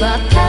But.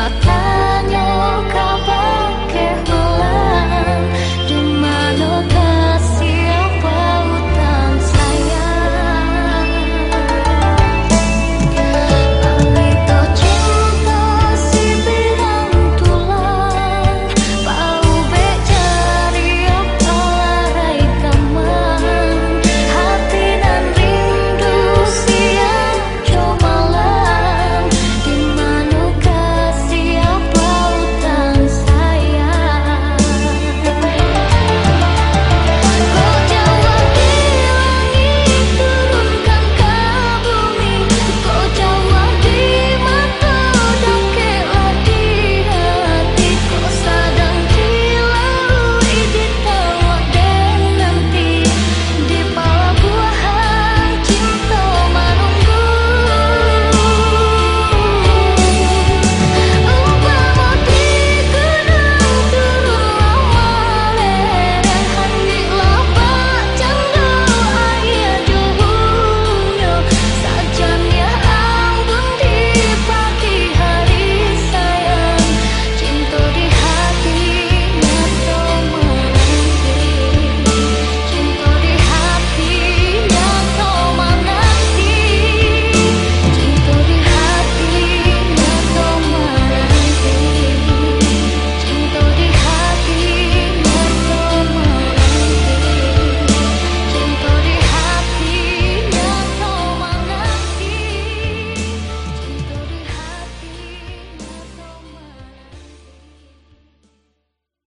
了他。